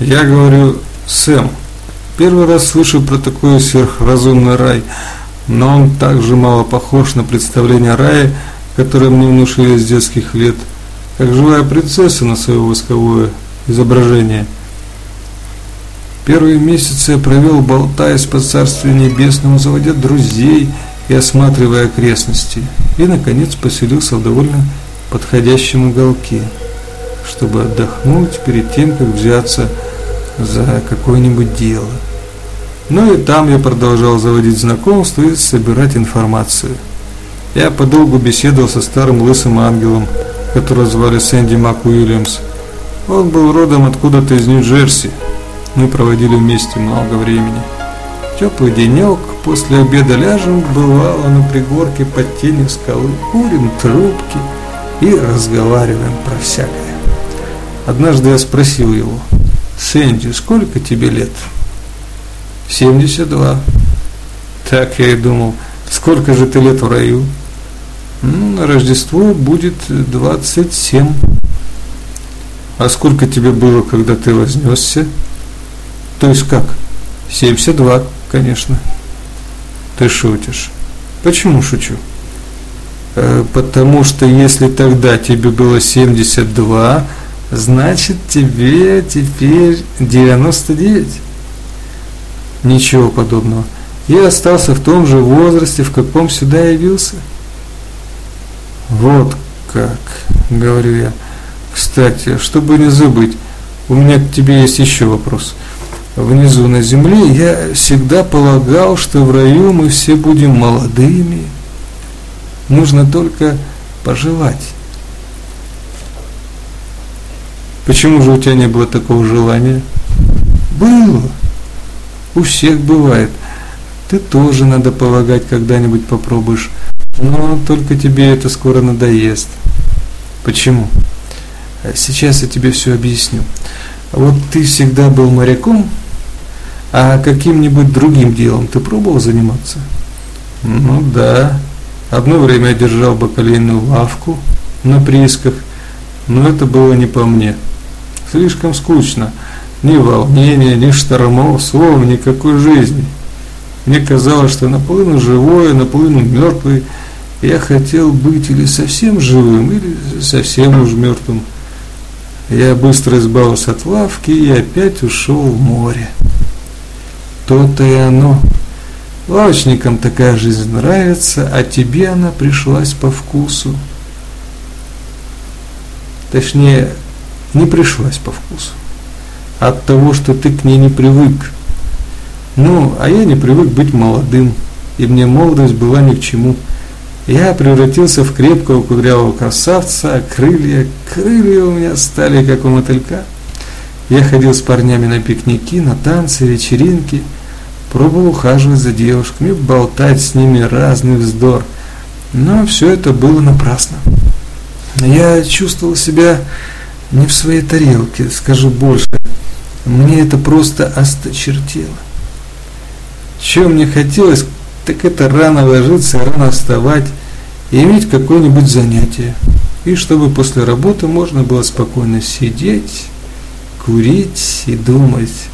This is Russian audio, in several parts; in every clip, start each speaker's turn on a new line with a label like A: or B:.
A: Я говорю, Сэм, первый раз слышу про такой сверхразумный рай, но он также мало похож на представление о рае, которое мне внушили с детских лет, как живая принцесса на свое восковое изображение. Первые месяцы я провел, болтаясь по царствию небесному, заводя друзей и осматривая окрестности, и, наконец, поселился в довольно подходящем уголке, чтобы отдохнуть перед тем, как взяться за какое-нибудь дело. Ну и там я продолжал заводить знакомства и собирать информацию. Я подолгу беседовал со старым лысым ангелом, которого звали Сэнди Мак Уильямс. Он был родом откуда-то из Нью-Джерси. Мы проводили вместе много времени. Теплый денек, после обеда ляжем, бывало на пригорке под тенью скалы, курим трубки и разговариваем про всякое. Однажды я спросил его, «Сэнди, сколько тебе лет?» «72». Так я и думал, сколько же ты лет в раю? Ну, на Рождество будет 27. А сколько тебе было, когда ты вознесся? То есть как? 72, конечно. Ты шутишь. Почему шучу? Э, потому что если тогда тебе было 72, значит тебе теперь 99. Ничего подобного. Я остался в том же возрасте, в каком сюда явился. Вот как, говорю я. Кстати, чтобы не забыть, у меня к тебе есть еще вопрос. Внизу на земле я всегда полагал, что в раю мы все будем молодыми. Нужно только пожелать. Почему же у тебя не было такого желания? Было. У всех бывает. Ты тоже, надо полагать, когда-нибудь попробуешь. Но только тебе это скоро надоест. Почему? Сейчас я тебе все объясню. Вот ты всегда был моряком, а каким-нибудь другим делом ты пробовал заниматься? Ну да. Одно время я держал бакалейную лавку на приисках, но это было не по мне. Слишком скучно. Ни волнения, ни штормов, словом, никакой жизни. Мне казалось, что наполовину живой, наполовину мертвый. Я хотел быть или совсем живым, или совсем уж мертвым. Я быстро избавился от лавки и опять ушел в море. То-то и оно. Лавочникам такая жизнь нравится, а тебе она пришлась по вкусу. Точнее, не пришлась по вкусу. От того, что ты к ней не привык. Ну, а я не привык быть молодым, и мне молодость была ни к чему. Я превратился в крепкого кудрявого красавца, крылья, крылья у меня стали как у мотылька. Я ходил с парнями на пикники, на танцы, вечеринки, пробовал ухаживать за девушками, болтать с ними разный вздор. Но все это было напрасно. Я чувствовал себя не в своей тарелке, скажу больше. Мне это просто осточертело. Чего мне хотелось, так это рано ложиться, рано вставать и иметь какое-нибудь занятие. И чтобы после работы можно было спокойно сидеть, курить и думать,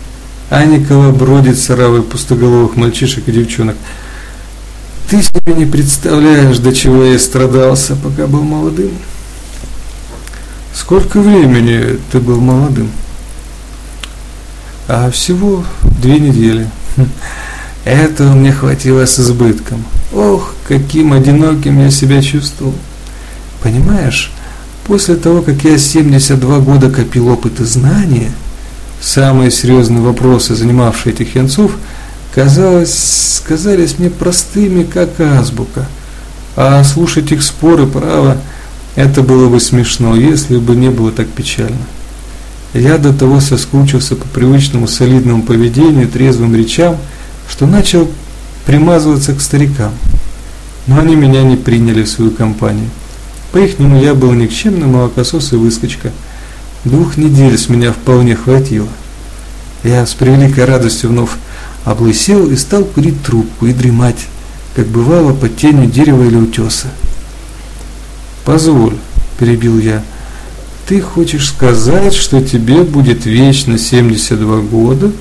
A: а не колобродить с пустоголовых мальчишек и девчонок. Ты себе не представляешь, до чего я страдался, пока был молодым. Сколько времени ты был молодым? А всего две недели. Этого мне хватило с избытком. Ох, каким одиноким я себя чувствовал. Понимаешь, после того, как я 72 года копил опыт и знания, самые серьезные вопросы, занимавшие этих янцов, казалось, казались мне простыми, как азбука. А слушать их споры, право, это было бы смешно, если бы не было так печально. Я до того соскучился по привычному солидному поведению, трезвым речам, что начал примазываться к старикам. Но они меня не приняли в свою компанию. По-ихнему я был никчемный молокосос и выскочка. Двух недель с меня вполне хватило. Я с превеликой радостью вновь облысел и стал курить трубку и дремать, как бывало под тенью дерева или утеса. «Позволь», – перебил я, – ты хочешь сказать, что тебе будет вечно 72 года?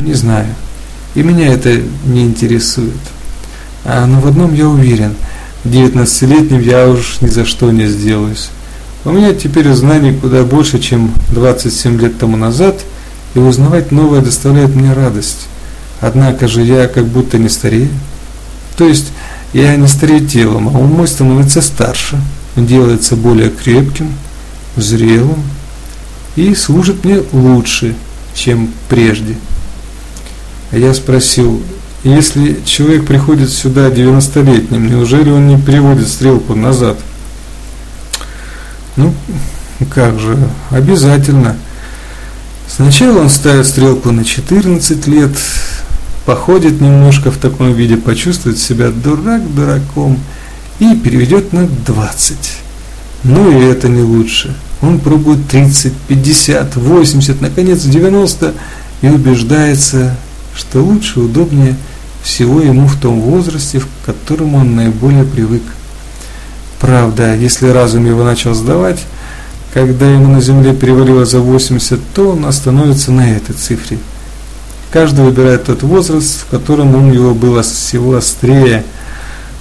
A: Не знаю. И меня это не интересует. А, но в одном я уверен. 19-летним я уж ни за что не сделаюсь. У меня теперь знаний куда больше, чем 27 лет тому назад, и узнавать новое доставляет мне радость. Однако же я как будто не старею. То есть я не старею телом, а ум мой становится старше, делается более крепким, зрелым и служит мне лучше, чем прежде. Я спросил, если человек приходит сюда 90-летним, неужели он не переводит стрелку назад? Ну, как же, обязательно. Сначала он ставит стрелку на 14 лет, походит немножко в таком виде, почувствует себя дурак дураком и переведет на 20. Ну и это не лучше. Он пробует 30, 50, 80, наконец 90 и убеждается, что лучше, удобнее всего ему в том возрасте, в котором он наиболее привык. Правда, если разум его начал сдавать, когда ему на Земле перевалило за 80, то он остановится на этой цифре. Каждый выбирает тот возраст, в котором ум его было всего острее,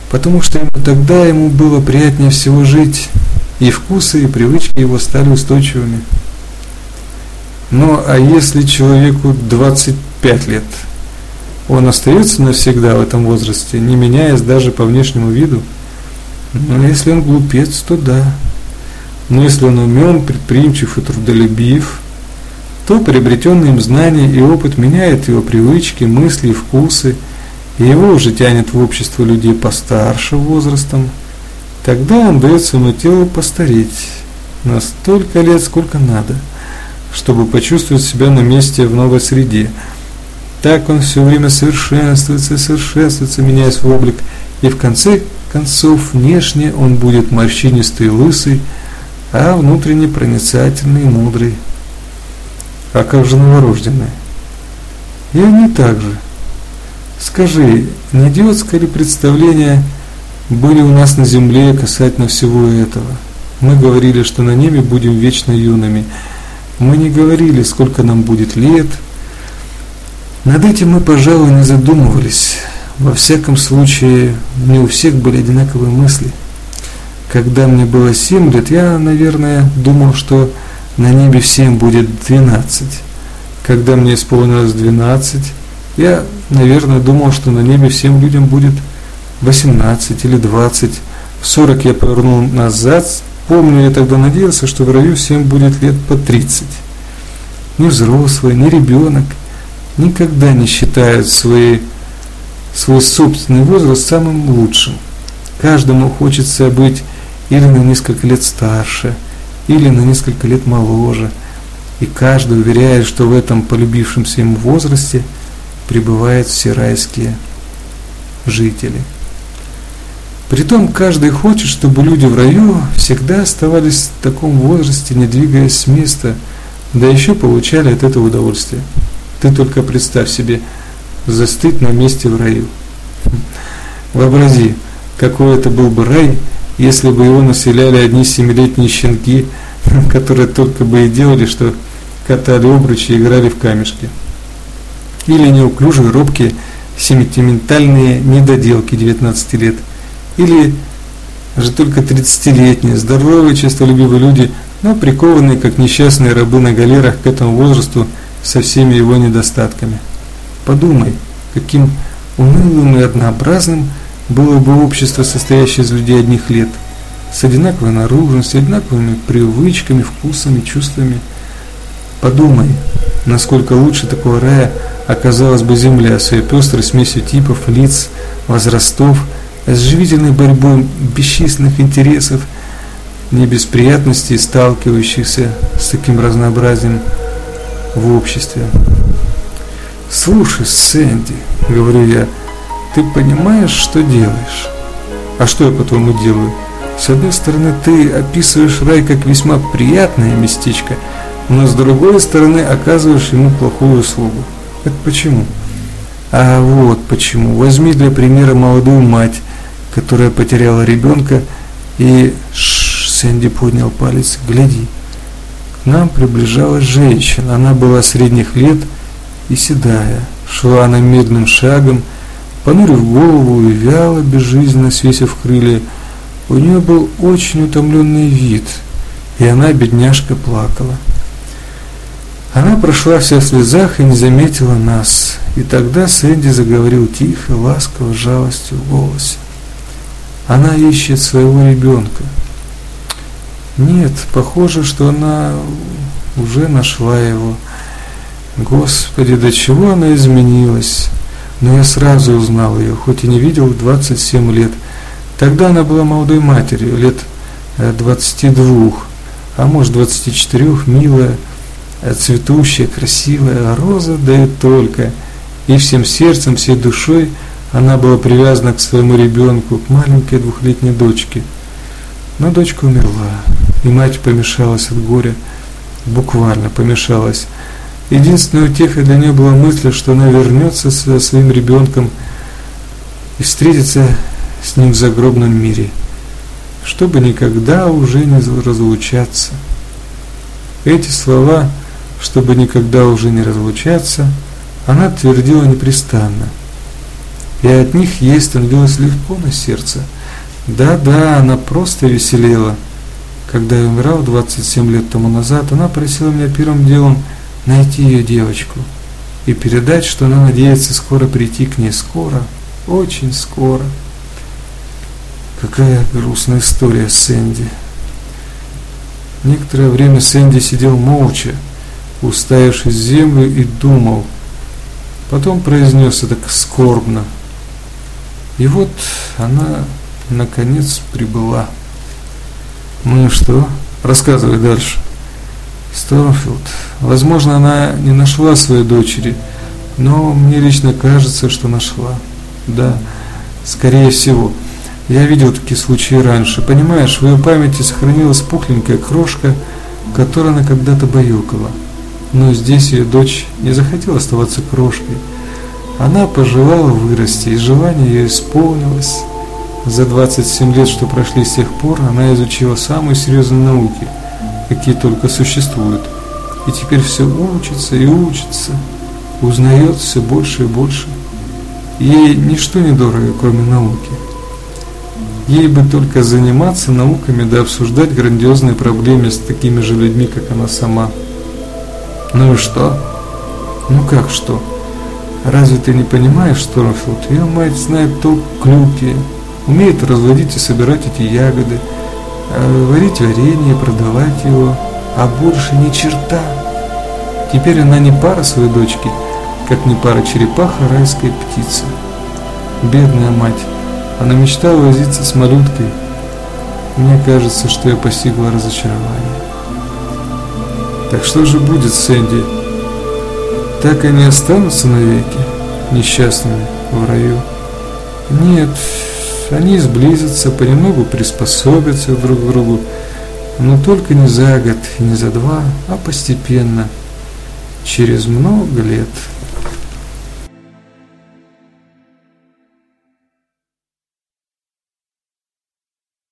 A: потому что ему тогда ему было приятнее всего жить, и вкусы, и привычки его стали устойчивыми. Ну, а если человеку 25 лет, он остается навсегда в этом возрасте, не меняясь даже по внешнему виду? Ну, если он глупец, то да. Но если он умен, предприимчив и трудолюбив, то приобретенные им знания и опыт меняют его привычки, мысли вкусы, и его уже тянет в общество людей постарше возрастом, тогда он дает своему телу постареть на столько лет, сколько надо, чтобы почувствовать себя на месте в новой среде. Так он все время совершенствуется, совершенствуется, меняя свой облик, и в конце концов внешне он будет морщинистый и лысый, а внутренне проницательный и мудрый. А как же новорожденные? И они также. Скажи, не идиотское ли представление были у нас на земле касательно всего этого? Мы говорили, что на небе будем вечно юными. Мы не говорили, сколько нам будет лет. Над этим мы, пожалуй, не задумывались. Во всяком случае, не у всех были одинаковые мысли. Когда мне было семь лет, я, наверное, думал, что на небе всем будет 12. Когда мне исполнилось 12, я, наверное, думал, что на небе всем людям будет 18 или 20. В 40 я повернул назад. Помню, я тогда надеялся, что в раю всем будет лет по 30. Ни взрослый, ни ребенок никогда не считают свои, свой собственный возраст самым лучшим. Каждому хочется быть или на несколько лет старше – или на несколько лет моложе, и каждый уверяет, что в этом полюбившемся ему возрасте пребывают все райские жители. Притом каждый хочет, чтобы люди в раю всегда оставались в таком возрасте, не двигаясь с места, да еще получали от этого удовольствие. Ты только представь себе, застыть на месте в раю. Вообрази, какой это был бы рай, если бы его населяли одни семилетние щенки, которые только бы и делали, что катали обручи и играли в камешки. Или неуклюжие, робкие, сентиментальные недоделки 19 лет. Или же только 30-летние, здоровые, честолюбивые люди, но прикованные, как несчастные рабы на галерах к этому возрасту со всеми его недостатками. Подумай, каким унылым и однообразным – было бы общество, состоящее из людей одних лет, с одинаковой наружностью, одинаковыми привычками, вкусами, чувствами. Подумай, насколько лучше такого рая оказалась бы земля с ее пестрой смесью типов, лиц, возрастов, с живительной борьбой бесчисленных интересов, не без сталкивающихся с таким разнообразием в обществе. «Слушай, Сэнди», — говорю я, — ты понимаешь, что делаешь? А что я по-твоему делаю? С одной стороны, ты описываешь рай как весьма приятное местечко, но с другой стороны оказываешь ему плохую услугу. Это почему? А вот почему. Возьми для примера молодую мать, которая потеряла ребенка и с Сэнди поднял палец. «Гляди». К нам приближалась женщина. Она была средних лет и седая. Шла она медным шагом, понурив голову и вяло, безжизненно свесив крылья. У нее был очень утомленный вид, и она, бедняжка, плакала. Она прошла вся в слезах и не заметила нас. И тогда Сэнди заговорил тихо, ласково, с жалостью в голосе. Она ищет своего ребенка. Нет, похоже, что она уже нашла его. Господи, до чего она изменилась. Но я сразу узнал ее, хоть и не видел 27 лет. Тогда она была молодой матерью, лет 22, э, а может 24, милая, э, цветущая, красивая, роза, да только. И всем сердцем, всей душой она была привязана к своему ребенку, к маленькой двухлетней дочке. Но дочка умерла, и мать помешалась от горя, буквально помешалась. Единственной утехой для нее была мысль, что она вернется со своим ребенком и встретится с ним в загробном мире, чтобы никогда уже не разлучаться. Эти слова, чтобы никогда уже не разлучаться, она твердила непрестанно. И от них ей становилось легко на сердце. Да-да, она просто веселела. Когда я умирал 27 лет тому назад, она просила меня первым делом – найти ее девочку и передать, что она надеется скоро прийти к ней. Скоро, очень скоро. Какая грустная история Сэнди. Некоторое время Сэнди сидел молча, уставившись в землю и думал. Потом произнес это скорбно. И вот она наконец прибыла. Ну и что? Рассказывай дальше. Стормфилд. Возможно, она не нашла своей дочери, но мне лично кажется, что нашла. Да, скорее всего. Я видел такие случаи раньше. Понимаешь, в ее памяти сохранилась пухленькая крошка, которую она когда-то баюкала. Но здесь ее дочь не захотела оставаться крошкой. Она пожелала вырасти, и желание ее исполнилось. За 27 лет, что прошли с тех пор, она изучила самые серьезные науки – какие только существуют. И теперь все учится и учится, узнает все больше и больше. Ей ничто не дорого, кроме науки. Ей бы только заниматься науками да обсуждать грандиозные проблемы с такими же людьми, как она сама. Ну и что? Ну как что? Разве ты не понимаешь, Стормфилд? Ее мать знает толк клюки, умеет разводить и собирать эти ягоды, варить варенье, продавать его, а больше ни черта. Теперь она не пара своей дочки, как не пара черепаха райской птицы. Бедная мать, она мечтала возиться с малюткой. Мне кажется, что я постигла разочарование. Так что же будет с Энди? Так они останутся навеки несчастными в раю? Нет, они сблизятся, понемногу приспособятся друг к другу, но только не за год и не за два, а постепенно, через много лет –